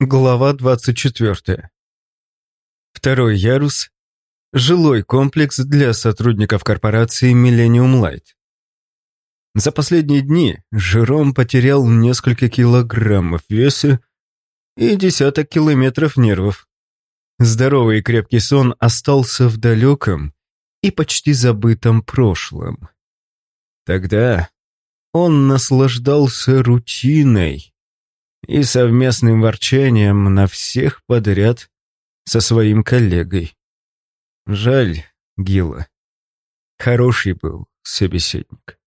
Глава 24. Второй ярус. Жилой комплекс для сотрудников корпорации Millennium Light. За последние дни Жером потерял несколько килограммов веса и десяток километров нервов. Здоровый и крепкий сон остался в далеком и почти забытом прошлом. Тогда он наслаждался рутиной, и совместным ворчанием на всех подряд со своим коллегой. Жаль Гила. Хороший был собеседник.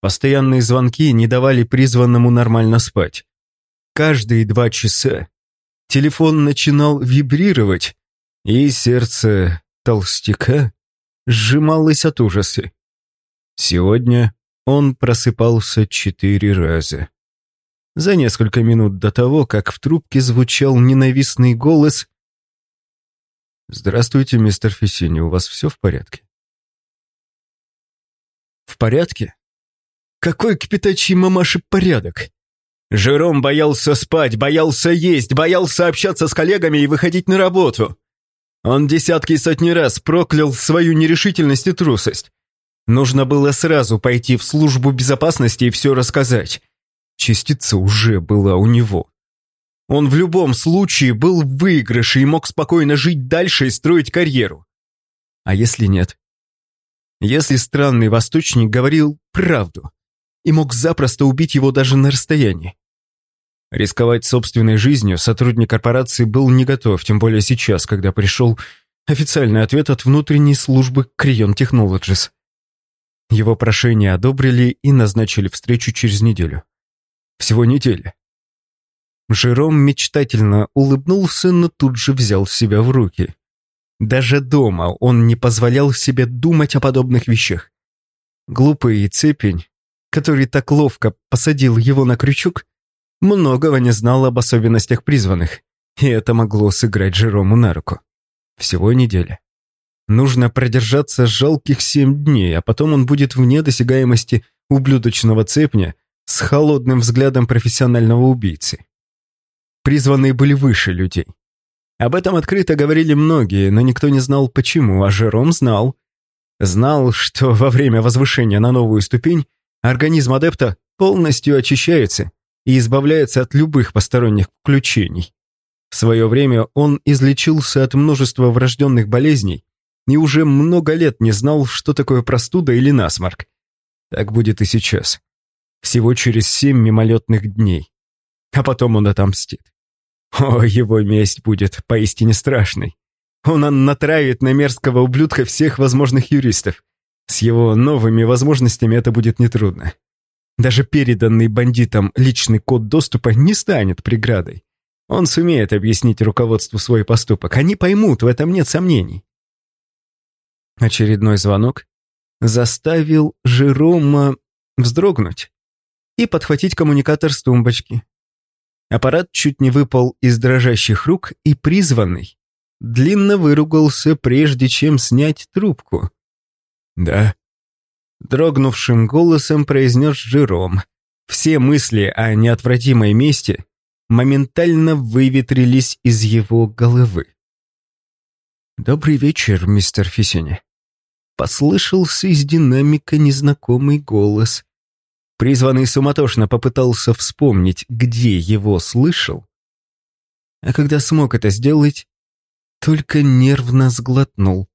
Постоянные звонки не давали призванному нормально спать. Каждые два часа телефон начинал вибрировать, и сердце толстяка сжималось от ужаса. Сегодня он просыпался четыре раза. За несколько минут до того, как в трубке звучал ненавистный голос «Здравствуйте, мистер Фессини, у вас все в порядке?» «В порядке? Какой к пятачьей мамаше порядок?» Жером боялся спать, боялся есть, боялся общаться с коллегами и выходить на работу. Он десятки и сотни раз проклял свою нерешительность и трусость. Нужно было сразу пойти в службу безопасности и все рассказать. Частица уже была у него. Он в любом случае был в выигрыше и мог спокойно жить дальше и строить карьеру. А если нет? Если странный восточник говорил правду и мог запросто убить его даже на расстоянии? Рисковать собственной жизнью сотрудник корпорации был не готов, тем более сейчас, когда пришел официальный ответ от внутренней службы Крион Technologies. Его прошение одобрили и назначили встречу через неделю. Всего неделя. Жером мечтательно улыбнулся, но тут же взял себя в руки. Даже дома он не позволял себе думать о подобных вещах. Глупый цепень, который так ловко посадил его на крючок, многого не знал об особенностях призванных, и это могло сыграть Жерому на руку. Всего неделя. Нужно продержаться жалких семь дней, а потом он будет вне досягаемости ублюдочного цепня с холодным взглядом профессионального убийцы. Призванные были выше людей. Об этом открыто говорили многие, но никто не знал почему, а Жером знал. Знал, что во время возвышения на новую ступень организм адепта полностью очищается и избавляется от любых посторонних включений. В свое время он излечился от множества врожденных болезней и уже много лет не знал, что такое простуда или насморк. Так будет и сейчас всего через семь мимолетных дней. А потом он отомстит. О, его месть будет поистине страшной. Он натравит на мерзкого ублюдка всех возможных юристов. С его новыми возможностями это будет нетрудно. Даже переданный бандитам личный код доступа не станет преградой. Он сумеет объяснить руководству свой поступок. Они поймут, в этом нет сомнений. Очередной звонок заставил Жерома вздрогнуть и подхватить коммуникатор с тумбочки. Аппарат чуть не выпал из дрожащих рук, и призванный длинно выругался, прежде чем снять трубку. «Да», — дрогнувшим голосом произнес Жером. Все мысли о неотвратимой мести моментально выветрились из его головы. «Добрый вечер, мистер Фисини», — послышался из динамика незнакомый голос. Призванный суматошно попытался вспомнить, где его слышал, а когда смог это сделать, только нервно сглотнул.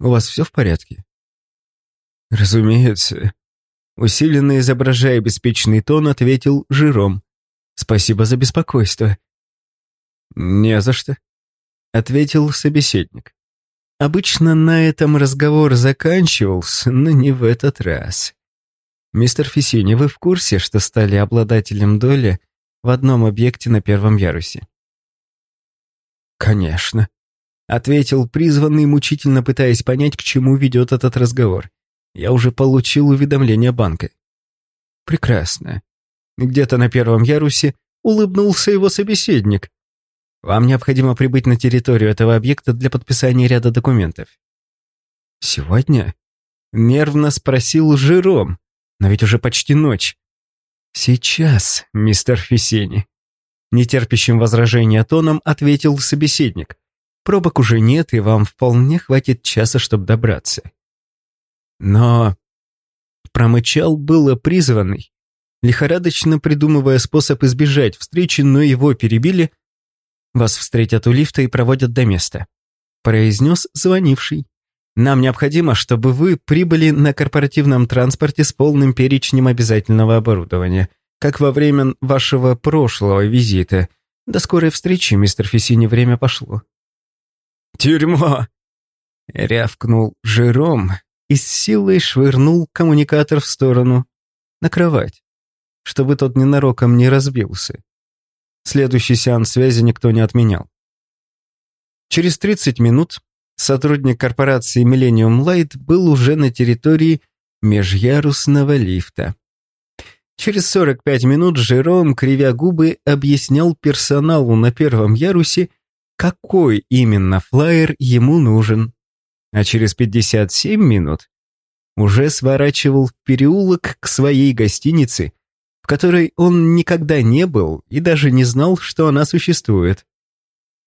«У вас все в порядке?» «Разумеется», — усиленно изображая беспечный тон, ответил Жиром. «Спасибо за беспокойство». «Не за что», — ответил собеседник. Обычно на этом разговор заканчивался, но не в этот раз. «Мистер Фисини, вы в курсе, что стали обладателем доли в одном объекте на первом ярусе?» «Конечно», — ответил призванный, мучительно пытаясь понять, к чему ведет этот разговор. «Я уже получил уведомление банка». «Прекрасно. Где-то на первом ярусе улыбнулся его собеседник. Вам необходимо прибыть на территорию этого объекта для подписания ряда документов». «Сегодня?» — нервно спросил Жиром. Но ведь уже почти ночь. Сейчас, мистер Фисени. Нетерпящим возражения тоном ответил собеседник. Пробок уже нет, и вам вполне хватит часа, чтобы добраться. Но... Промычал было призванный, лихорадочно придумывая способ избежать встречи, но его перебили. Вас встретят у лифта и проводят до места. Произнес звонивший. Нам необходимо, чтобы вы прибыли на корпоративном транспорте с полным перечнем обязательного оборудования, как во время вашего прошлого визита. До скорой встречи, мистер Фессини, время пошло. «Тюрьма!» — рявкнул Жером и с силой швырнул коммуникатор в сторону, на кровать, чтобы тот ненароком не разбился. Следующий сеанс связи никто не отменял. Через 30 минут сотрудник корпорации Millennium Light был уже на территории межярусного лифта. Через 45 минут Жером, кривя губы, объяснял персоналу на первом ярусе, какой именно флайер ему нужен. А через 57 минут уже сворачивал в переулок к своей гостинице, в которой он никогда не был и даже не знал, что она существует.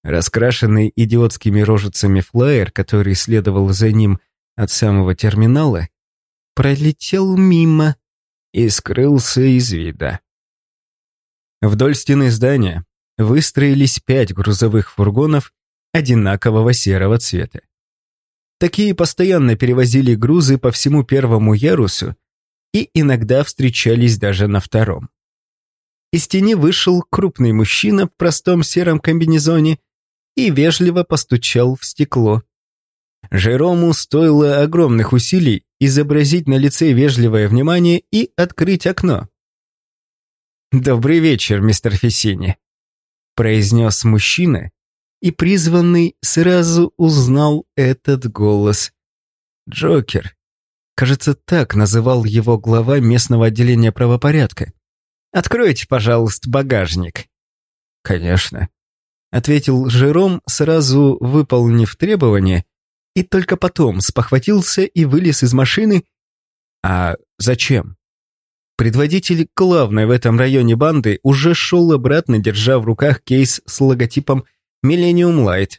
Раскрашенный идиотскими рожицами флаер, который следовал за ним от самого терминала, пролетел мимо и скрылся из вида. Вдоль стены здания выстроились пять грузовых фургонов одинакового серого цвета. Такие постоянно перевозили грузы по всему первому ярусу и иногда встречались даже на втором. Из тени вышел крупный мужчина в простом сером комбинезоне и вежливо постучал в стекло. Жерому стоило огромных усилий изобразить на лице вежливое внимание и открыть окно. «Добрый вечер, мистер Фессини», — произнес мужчина, и призванный сразу узнал этот голос. «Джокер». Кажется, так называл его глава местного отделения правопорядка. «Откройте, пожалуйста, багажник». «Конечно», ответил Жером, сразу выполнив требование, и только потом спохватился и вылез из машины. А зачем? Предводитель главной в этом районе банды уже шел обратно, держа в руках кейс с логотипом Millennium Light.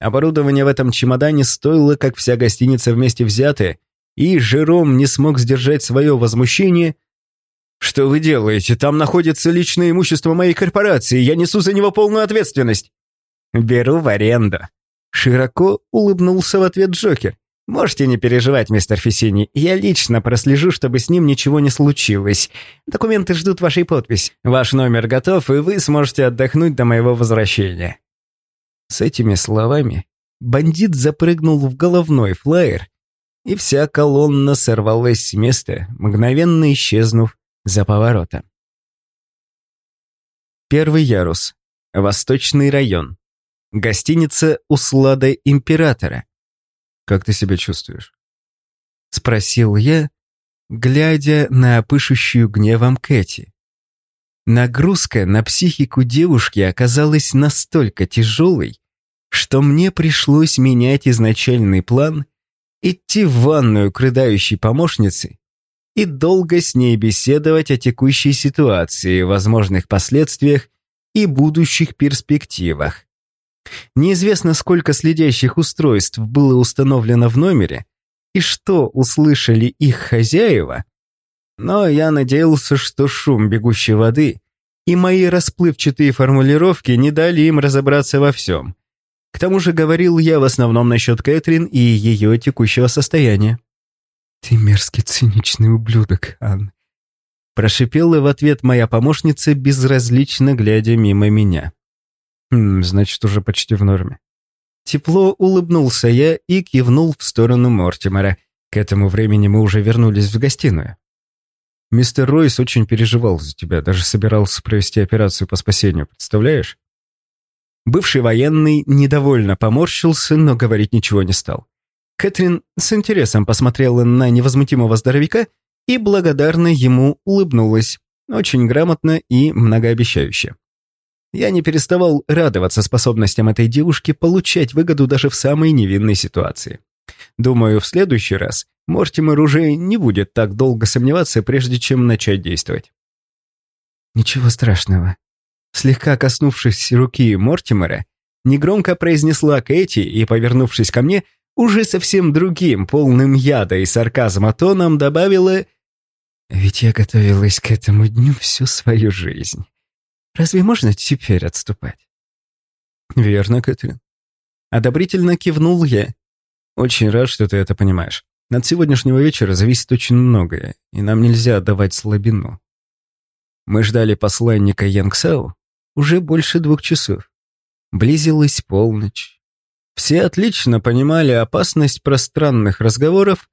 Оборудование в этом чемодане стоило, как вся гостиница вместе взятая, и Жером не смог сдержать свое возмущение. «Что вы делаете? Там находится личное имущество моей корпорации, я несу за него полную ответственность». «Беру в аренду». Широко улыбнулся в ответ Джокер. «Можете не переживать, мистер Фессини, я лично прослежу, чтобы с ним ничего не случилось. Документы ждут вашей подпись. Ваш номер готов, и вы сможете отдохнуть до моего возвращения». С этими словами бандит запрыгнул в головной флайер, и вся колонна сорвалась с места, мгновенно исчезнув за поворотом. Первый ярус. Восточный район. Гостиница «Услада Императора». «Как ты себя чувствуешь?» Спросил я, глядя на пышущую гневом Кэти. Нагрузка на психику девушки оказалась настолько тяжелой, что мне пришлось менять изначальный план, идти в ванную к рыдающей помощнице и долго с ней беседовать о текущей ситуации, возможных последствиях и будущих перспективах. Неизвестно, сколько следящих устройств было установлено в номере и что услышали их хозяева, но я надеялся, что шум бегущей воды и мои расплывчатые формулировки не дали им разобраться во всем. К тому же говорил я в основном насчет Кэтрин и ее текущего состояния. «Ты мерзкий циничный ублюдок, Ан», прошипела в ответ моя помощница, безразлично глядя мимо меня. Хм, значит, уже почти в норме. Тепло улыбнулся я и кивнул в сторону Мортимера. К этому времени мы уже вернулись в гостиную. Мистер Ройс очень переживал за тебя, даже собирался провести операцию по спасению, представляешь? Бывший военный недовольно поморщился, но говорить ничего не стал. Кэтрин с интересом посмотрела на невозмутимого здоровяка и благодарно ему улыбнулась, очень грамотно и многообещающе. Я не переставал радоваться способностям этой девушки получать выгоду даже в самой невинной ситуации. Думаю, в следующий раз Мортимер уже не будет так долго сомневаться, прежде чем начать действовать. «Ничего страшного», Слегка коснувшись руки Мортимера, негромко произнесла Кэти и, повернувшись ко мне, уже совсем другим, полным яда и сарказма тоном добавила «Ведь я готовилась к этому дню всю свою жизнь. Разве можно теперь отступать?» «Верно, Кэтрин». Одобрительно кивнул я. «Очень рад, что ты это понимаешь. От сегодняшнего вечера зависит очень многое, и нам нельзя отдавать слабину. Мы ждали посланника Янгсау уже больше двух часов. Близилась полночь. Все отлично понимали опасность пространных разговоров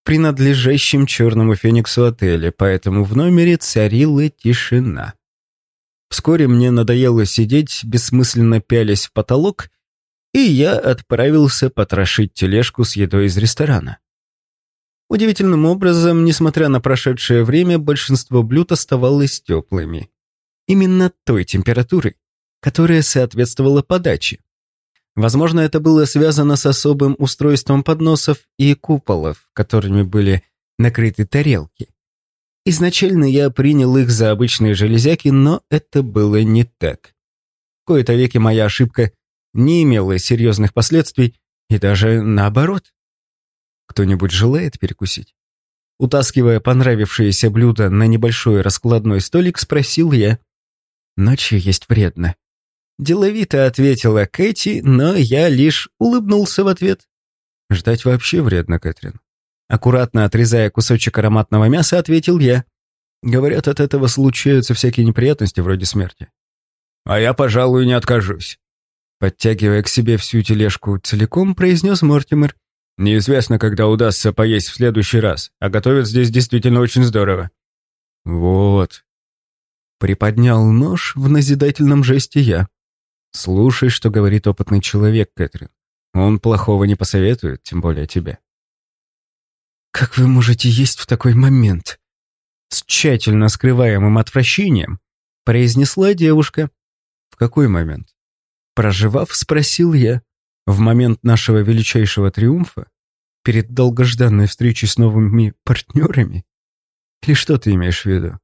в принадлежащем Черному Фениксу отеле, поэтому в номере царила тишина. Вскоре мне надоело сидеть, бессмысленно пялясь в потолок, и я отправился потрошить тележку с едой из ресторана. Удивительным образом, несмотря на прошедшее время, большинство блюд оставалось теплыми. Именно той температурой, которая соответствовала подаче. Возможно, это было связано с особым устройством подносов и куполов, которыми были накрыты тарелки. Изначально я принял их за обычные железяки, но это было не так. В кои-то веки моя ошибка не имела серьезных последствий, и даже наоборот. Кто-нибудь желает перекусить? Утаскивая понравившееся блюдо на небольшой раскладной столик, спросил я. «Ночью есть вредно». Деловито ответила Кэти, но я лишь улыбнулся в ответ. «Ждать вообще вредно, Кэтрин». Аккуратно отрезая кусочек ароматного мяса, ответил я. Говорят, от этого случаются всякие неприятности вроде смерти. «А я, пожалуй, не откажусь». Подтягивая к себе всю тележку целиком, произнес Мортимер Неизвестно, когда удастся поесть в следующий раз, а готовят здесь действительно очень здорово. Вот. Приподнял нож в назидательном жесте я. Слушай, что говорит опытный человек, Кэтрин. Он плохого не посоветует, тем более тебе. Как вы можете есть в такой момент? С тщательно скрываемым отвращением произнесла девушка. В какой момент? Проживав, спросил я. В момент нашего величайшего триумфа? Перед долгожданной встречей с новыми партнерами? Или что ты имеешь в виду?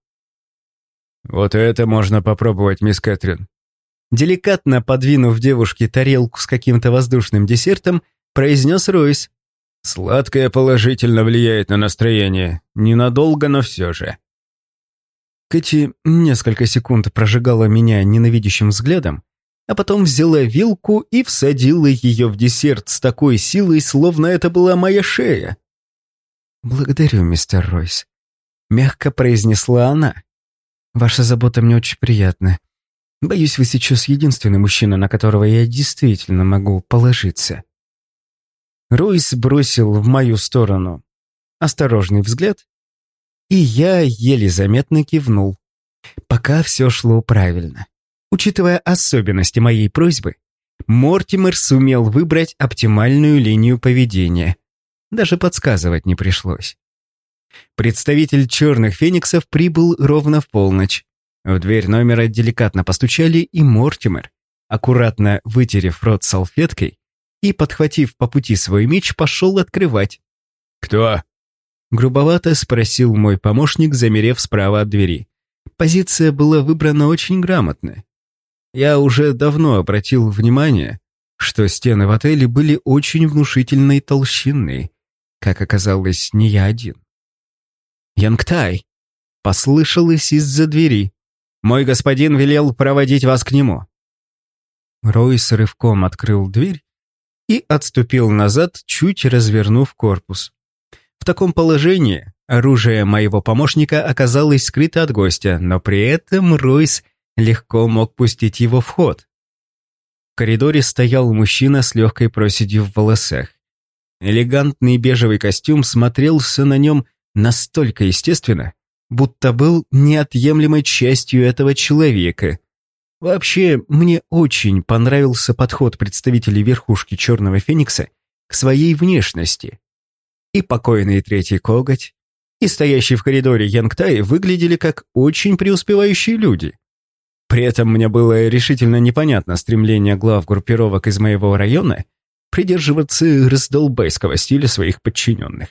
Вот это можно попробовать, мисс Кэтрин. Деликатно подвинув девушке тарелку с каким-то воздушным десертом, произнес Ройс. Сладкое положительно влияет на настроение. Ненадолго, но все же. Кэти несколько секунд прожигала меня ненавидящим взглядом, а потом взяла вилку и всадила ее в десерт с такой силой, словно это была моя шея. «Благодарю, мистер Ройс», — мягко произнесла она. «Ваша забота мне очень приятна. Боюсь, вы сейчас единственный мужчина, на которого я действительно могу положиться». Ройс бросил в мою сторону осторожный взгляд, и я еле заметно кивнул. Пока все шло правильно. Учитывая особенности моей просьбы, Мортимер сумел выбрать оптимальную линию поведения. Даже подсказывать не пришлось. Представитель черных фениксов прибыл ровно в полночь. В дверь номера деликатно постучали, и Мортимер, аккуратно вытерев рот салфеткой и, подхватив по пути свой меч, пошел открывать. «Кто?» Грубовато спросил мой помощник, замерев справа от двери. Позиция была выбрана очень грамотно. Я уже давно обратил внимание, что стены в отеле были очень внушительной толщины. Как оказалось, не я один. «Янгтай!» — послышалось из-за двери. «Мой господин велел проводить вас к нему». Ройс рывком открыл дверь и отступил назад, чуть развернув корпус. В таком положении оружие моего помощника оказалось скрыто от гостя, но при этом Ройс — легко мог пустить его в ход. В коридоре стоял мужчина с легкой проседью в волосах. Элегантный бежевый костюм смотрелся на нем настолько естественно, будто был неотъемлемой частью этого человека. Вообще, мне очень понравился подход представителей верхушки Черного Феникса к своей внешности. И покойный третий коготь, и стоящий в коридоре Янгтай выглядели как очень преуспевающие люди. При этом мне было решительно непонятно стремление глав группировок из моего района придерживаться раздолбайского стиля своих подчиненных.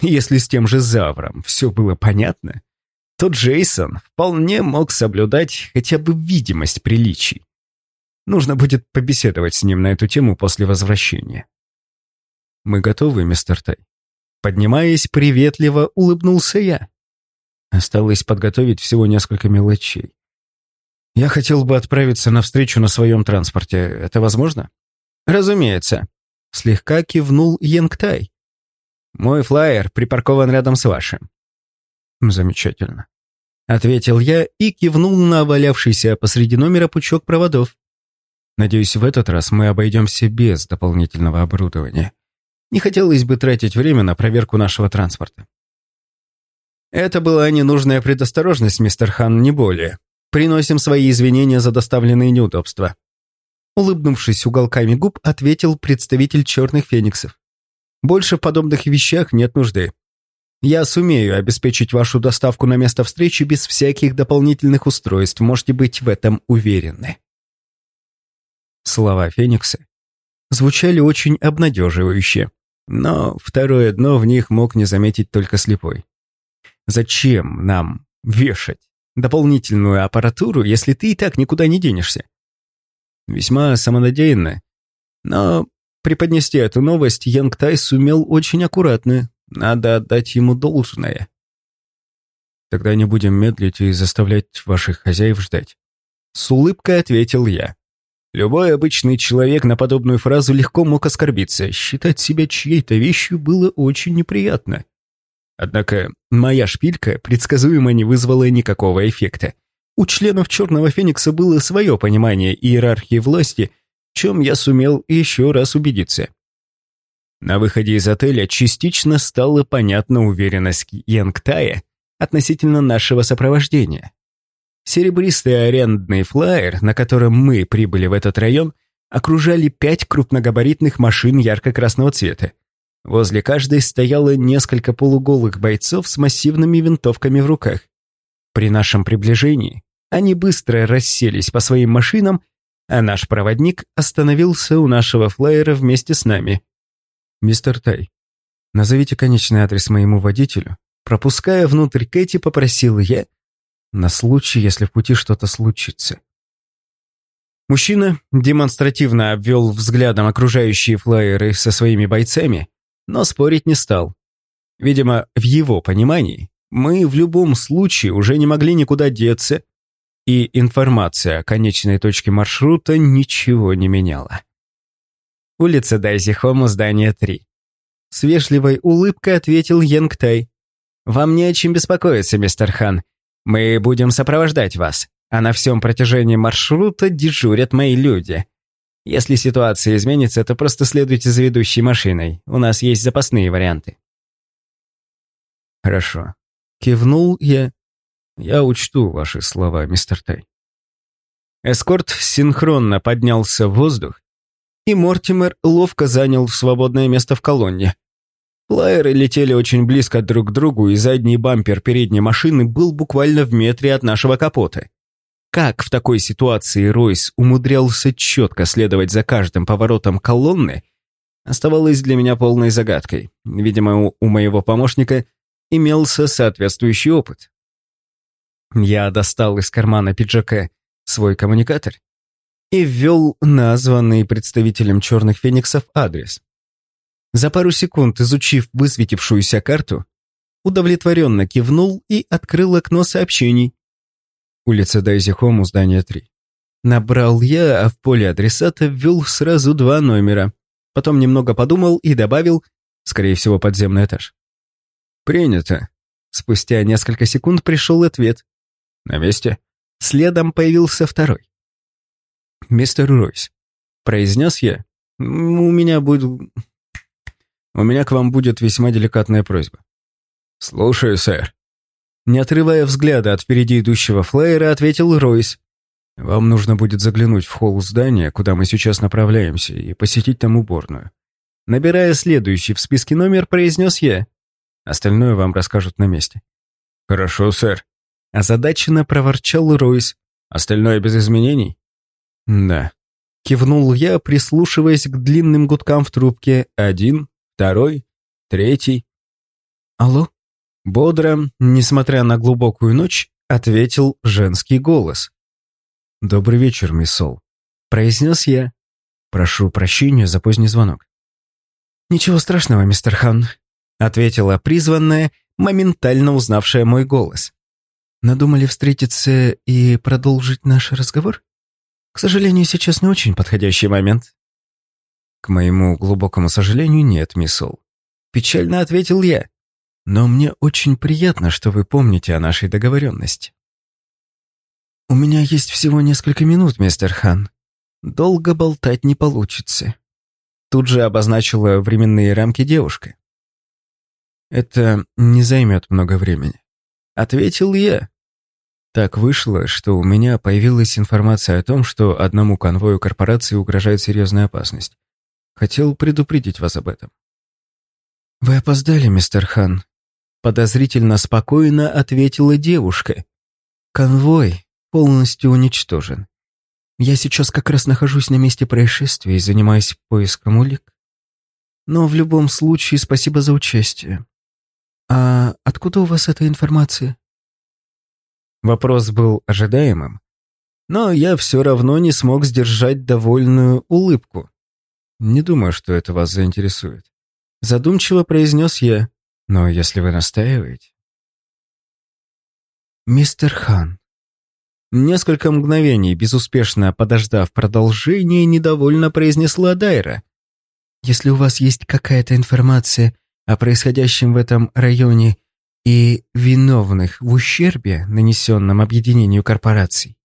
Если с тем же Завром все было понятно, то Джейсон вполне мог соблюдать хотя бы видимость приличий. Нужно будет побеседовать с ним на эту тему после возвращения. «Мы готовы, мистер Тай?» Поднимаясь, приветливо улыбнулся я. Осталось подготовить всего несколько мелочей. Я хотел бы отправиться на встречу на своем транспорте. Это возможно? Разумеется. Слегка кивнул Янгтай. Мой флайер припаркован рядом с вашим. Замечательно. Ответил я и кивнул на валявшийся посреди номера пучок проводов. Надеюсь, в этот раз мы обойдемся без дополнительного оборудования. Не хотелось бы тратить время на проверку нашего транспорта. Это была ненужная предосторожность, мистер Хан, не более. Приносим свои извинения за доставленные неудобства. Улыбнувшись уголками губ, ответил представитель черных фениксов. Больше в подобных вещах нет нужды. Я сумею обеспечить вашу доставку на место встречи без всяких дополнительных устройств, можете быть в этом уверены. Слова Феникса звучали очень обнадеживающе, но второе дно в них мог не заметить только слепой. Зачем нам вешать дополнительную аппаратуру, если ты и так никуда не денешься? Весьма самонадеянно, но преподнести эту новость Янг Тай сумел очень аккуратно, надо отдать ему должное. Тогда не будем медлить и заставлять ваших хозяев ждать. С улыбкой ответил я. Любой обычный человек на подобную фразу легко мог оскорбиться. Считать себя чьей-то вещью было очень неприятно. Однако моя шпилька предсказуемо не вызвала никакого эффекта. У членов Черного Феникса было свое понимание иерархии власти, чем я сумел еще раз убедиться. На выходе из отеля частично стала понятна уверенность Янгтая относительно нашего сопровождения. Серебристый арендный флайер, на котором мы прибыли в этот район, окружали пять крупногабаритных машин ярко-красного цвета. Возле каждой стояло несколько полуголых бойцов с массивными винтовками в руках. При нашем приближении они быстро расселись по своим машинам, а наш проводник остановился у нашего флайера вместе с нами. «Мистер Тай, назовите конечный адрес моему водителю». Пропуская внутрь Кэти, попросил я, на случай, если в пути что-то случится. Мужчина демонстративно обвел взглядом окружающие флайеры со своими бойцами, но спорить не стал. Видимо, в его понимании мы в любом случае уже не могли никуда деться, и информация о конечной точке маршрута ничего не меняла. Улица Дайзи-Хома, здание 3. С вежливой улыбкой ответил Янгтай. «Вам не о чем беспокоиться, мистер Хан. Мы будем сопровождать вас, а на всем протяжении маршрута дежурят мои люди. Если ситуация изменится, то просто следуйте за ведущей машиной. У нас есть запасные варианты». «Хорошо». Кивнул я. «Я учту ваши слова, мистер Тай». Эскорт синхронно поднялся в воздух, и Мортимер ловко занял свободное место в колонне. Флайеры летели очень близко друг к другу, и задний бампер передней машины был буквально в метре от нашего капота. Как в такой ситуации Ройс умудрялся четко следовать за каждым поворотом колонны, оставалось для меня полной загадкой. Видимо, у моего помощника имелся соответствующий опыт. Я достал из кармана пиджака свой коммуникатор и ввел названный представителем черных фениксов адрес. За пару секунд, изучив высветившуюся карту, удовлетворенно кивнул и открыл окно сообщений. Улица Дайзи Хому, здание 3. Набрал я, а в поле адресата ввел сразу два номера. Потом немного подумал и добавил, скорее всего, подземный этаж. «Принято». Спустя несколько секунд пришел ответ. «На месте». Следом появился второй. «Мистер Ройс», — произнес я, — «у меня будет... у меня к вам будет весьма деликатная просьба». «Слушаю, сэр». Не отрывая взгляда от впереди идущего флайера, ответил Ройс. «Вам нужно будет заглянуть в холл здания, куда мы сейчас направляемся, и посетить там уборную». Набирая следующий в списке номер, произнес я. Остальное вам расскажут на месте. «Хорошо, сэр». Озадаченно проворчал Ройс. «Остальное без изменений?» «Да». Кивнул я, прислушиваясь к длинным гудкам в трубке. Один, второй, третий. «Алло?» Бодро, несмотря на глубокую ночь, ответил женский голос. «Добрый вечер, мисс Сол», — произнес я. «Прошу прощения за поздний звонок». «Ничего страшного, мистер Хан», — ответила призванная, моментально узнавшая мой голос. «Надумали встретиться и продолжить наш разговор? К сожалению, сейчас не очень подходящий момент». «К моему глубокому сожалению, нет, мисс Сол», — печально ответил я. «Но мне очень приятно, что вы помните о нашей договоренности». «У меня есть всего несколько минут, мистер Хан. Долго болтать не получится». Тут же обозначила временные рамки девушка. «Это не займет много времени», — ответил я. Так вышло, что у меня появилась информация о том, что одному конвою корпорации угрожает серьезная опасность. Хотел предупредить вас об этом. «Вы опоздали, мистер Хан», — подозрительно спокойно ответила девушка. «Конвой полностью уничтожен. Я сейчас как раз нахожусь на месте происшествия и занимаюсь поиском улик. Но в любом случае спасибо за участие. А откуда у вас эта информация? Вопрос был ожидаемым, но я все равно не смог сдержать довольную улыбку. Не думаю, что это вас заинтересует. Задумчиво произнес я, но если вы настаиваете... Мистер Хан, Несколько мгновений, безуспешно подождав продолжения, недовольно произнесла Дайра. «Если у вас есть какая-то информация о происходящем в этом районе и виновных в ущербе, нанесенном объединению корпораций,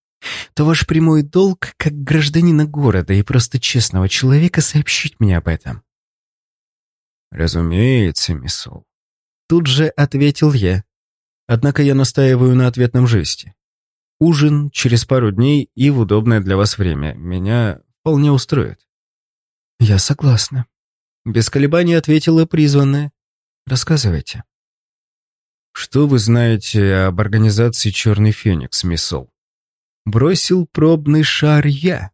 то ваш прямой долг как гражданина города и просто честного человека сообщить мне об этом». «Разумеется, миссол». Тут же ответил я. Однако я настаиваю на ответном жесте. Ужин через пару дней и в удобное для вас время. Меня вполне устроит». «Я согласна», — без колебаний ответила призванная. «Рассказывайте». «Что вы знаете об организации «Черный Феникс», мисс Сол?» Бросил пробный шар я.